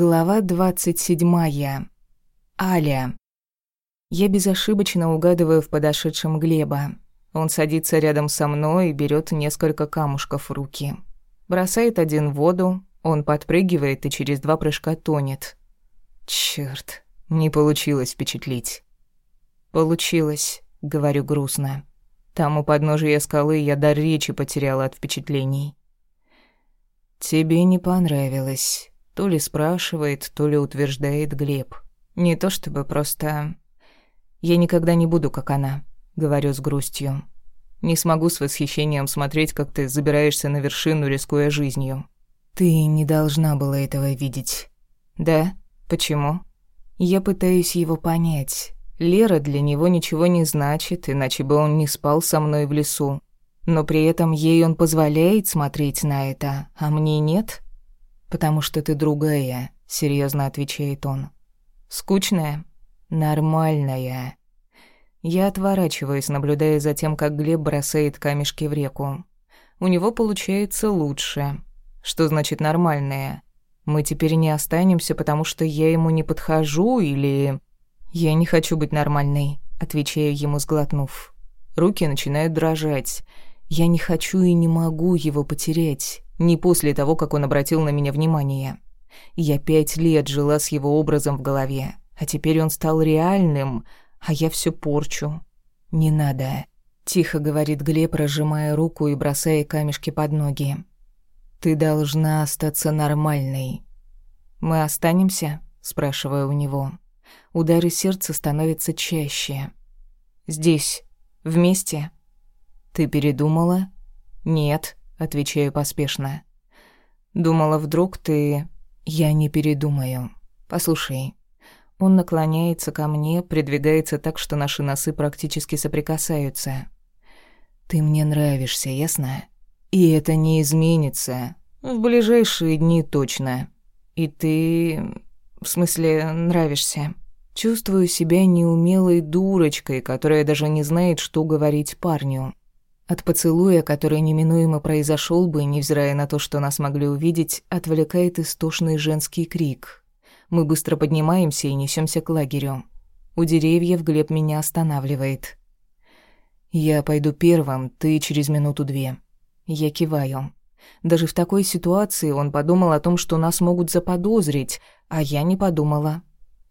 Глава двадцать седьмая. Аля. Я безошибочно угадываю в подошедшем Глеба. Он садится рядом со мной и берет несколько камушков в руки. Бросает один в воду, он подпрыгивает и через два прыжка тонет. Черт, не получилось впечатлить. Получилось, говорю грустно. Там у подножия скалы я дар речи потеряла от впечатлений. Тебе не понравилось. То ли спрашивает, то ли утверждает Глеб. Не то чтобы просто... Я никогда не буду, как она, говорю с грустью. Не смогу с восхищением смотреть, как ты забираешься на вершину, рискуя жизнью. Ты не должна была этого видеть. Да? Почему? Я пытаюсь его понять. Лера для него ничего не значит, иначе бы он не спал со мной в лесу. Но при этом ей он позволяет смотреть на это, а мне нет? «Потому что ты другая», — серьезно отвечает он. «Скучная?» «Нормальная». Я отворачиваюсь, наблюдая за тем, как Глеб бросает камешки в реку. У него получается лучше. Что значит «нормальная»? Мы теперь не останемся, потому что я ему не подхожу или... Я не хочу быть нормальной, отвечаю ему, сглотнув. Руки начинают дрожать. Я не хочу и не могу его потерять. Не после того, как он обратил на меня внимание. Я пять лет жила с его образом в голове, а теперь он стал реальным, а я все порчу. Не надо. Тихо говорит Глеб, разжимая руку и бросая камешки под ноги. Ты должна остаться нормальной. Мы останемся? Спрашиваю у него. Удары сердца становятся чаще. Здесь. Вместе. Ты передумала? Нет отвечаю поспешно. Думала, вдруг ты... Я не передумаю. Послушай. Он наклоняется ко мне, придвигается так, что наши носы практически соприкасаются. Ты мне нравишься, ясно? И это не изменится. В ближайшие дни точно. И ты... В смысле, нравишься. Чувствую себя неумелой дурочкой, которая даже не знает, что говорить парню. От поцелуя, который неминуемо произошел бы, невзирая на то, что нас могли увидеть, отвлекает истошный женский крик. Мы быстро поднимаемся и несемся к лагерю. У деревьев Глеб меня останавливает. «Я пойду первым, ты через минуту-две». Я киваю. Даже в такой ситуации он подумал о том, что нас могут заподозрить, а я не подумала.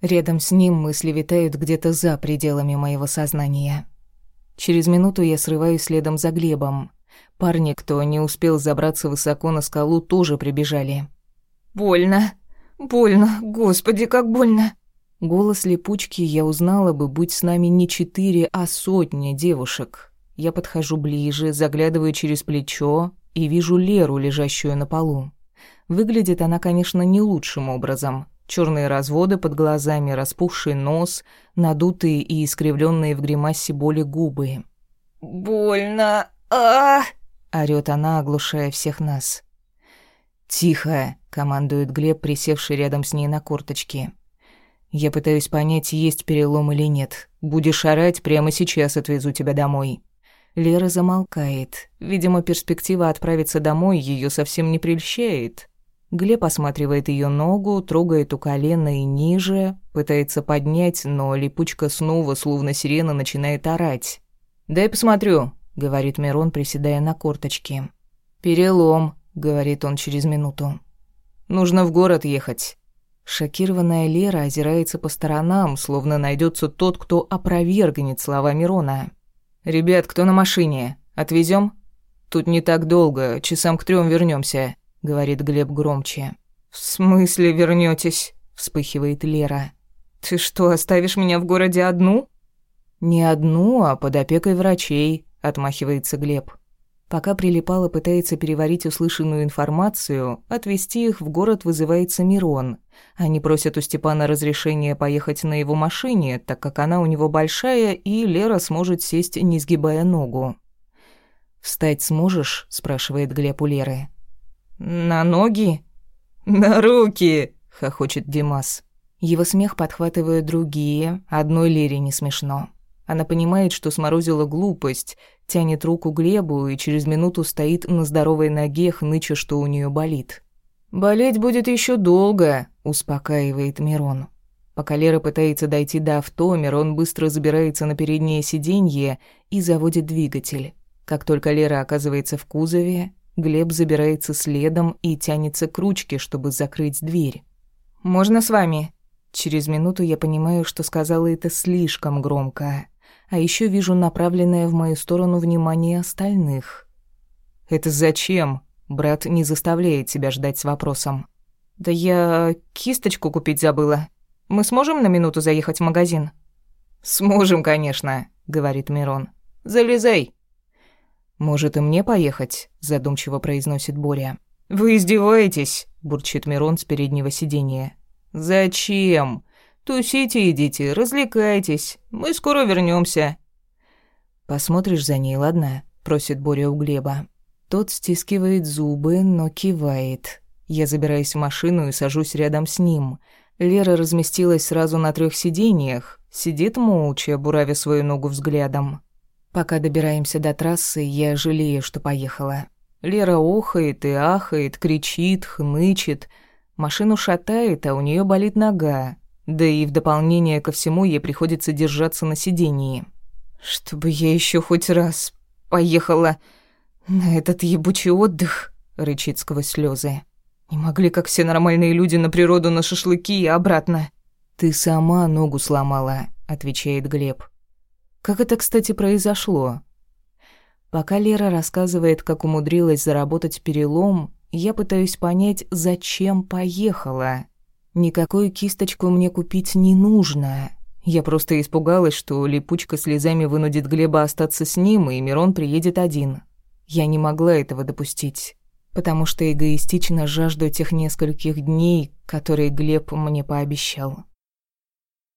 Рядом с ним мысли витают где-то за пределами моего сознания. Через минуту я срываюсь следом за Глебом. Парни, кто не успел забраться высоко на скалу, тоже прибежали. «Больно! Больно! Господи, как больно!» Голос липучки я узнала бы, будь с нами не четыре, а сотня девушек. Я подхожу ближе, заглядываю через плечо и вижу Леру, лежащую на полу. Выглядит она, конечно, не лучшим образом. Черные разводы под глазами, распухший нос, надутые и искривленные в гримасе боли губы. «Больно! а орёт она, оглушая всех нас. «Тихо!» — командует Глеб, присевший рядом с ней на корточке. «Я пытаюсь понять, есть перелом или нет. Будешь орать, прямо сейчас отвезу тебя домой». Лера замолкает. Видимо, перспектива отправиться домой ее совсем не прельщает. Глеб осматривает ее ногу, трогает у колена и ниже, пытается поднять, но липучка снова, словно сирена, начинает орать. «Дай посмотрю», — говорит Мирон, приседая на корточки. «Перелом», — говорит он через минуту. «Нужно в город ехать». Шокированная Лера озирается по сторонам, словно найдется тот, кто опровергнет слова Мирона. «Ребят, кто на машине? Отвезем? Тут не так долго, часам к трем вернемся говорит Глеб громче. В смысле вернётесь? вспыхивает Лера. Ты что, оставишь меня в городе одну? Не одну, а под опекой врачей, отмахивается Глеб. Пока прилипала пытается переварить услышанную информацию, отвезти их в город вызывается Мирон. Они просят у Степана разрешения поехать на его машине, так как она у него большая, и Лера сможет сесть, не сгибая ногу. «Встать сможешь?» – спрашивает Глеб у Леры. «На ноги?» «На руки!» — хохочет Димас. Его смех подхватывают другие, одной Лере не смешно. Она понимает, что сморозила глупость, тянет руку Глебу и через минуту стоит на здоровой ноге, хныча, что у нее болит. «Болеть будет еще долго», — успокаивает Мирон. Пока Лера пытается дойти до авто, Мирон быстро забирается на переднее сиденье и заводит двигатель. Как только Лера оказывается в кузове, Глеб забирается следом и тянется к ручке, чтобы закрыть дверь. «Можно с вами?» Через минуту я понимаю, что сказала это слишком громко. А еще вижу направленное в мою сторону внимание остальных. «Это зачем?» Брат не заставляет себя ждать с вопросом. «Да я кисточку купить забыла. Мы сможем на минуту заехать в магазин?» «Сможем, конечно», — говорит Мирон. «Залезай». «Может, и мне поехать?» – задумчиво произносит Боря. «Вы издеваетесь?» – бурчит Мирон с переднего сиденья. «Зачем? Тусите идите, развлекайтесь. Мы скоро вернемся. «Посмотришь за ней, ладно?» – просит Боря у Глеба. Тот стискивает зубы, но кивает. Я забираюсь в машину и сажусь рядом с ним. Лера разместилась сразу на трех сиденьях. Сидит молча, буравя свою ногу взглядом. Пока добираемся до трассы, я жалею, что поехала. Лера охает и ахает, кричит, хнычет. Машину шатает, а у нее болит нога. Да и в дополнение ко всему ей приходится держаться на сидении. «Чтобы я еще хоть раз поехала на этот ебучий отдых», — рычит сквозь слезы. «Не могли, как все нормальные люди, на природу на шашлыки и обратно». «Ты сама ногу сломала», — отвечает Глеб. Как это, кстати, произошло? Пока Лера рассказывает, как умудрилась заработать перелом, я пытаюсь понять, зачем поехала. Никакую кисточку мне купить не нужно. Я просто испугалась, что липучка слезами вынудит Глеба остаться с ним, и Мирон приедет один. Я не могла этого допустить, потому что эгоистично жажду тех нескольких дней, которые Глеб мне пообещал.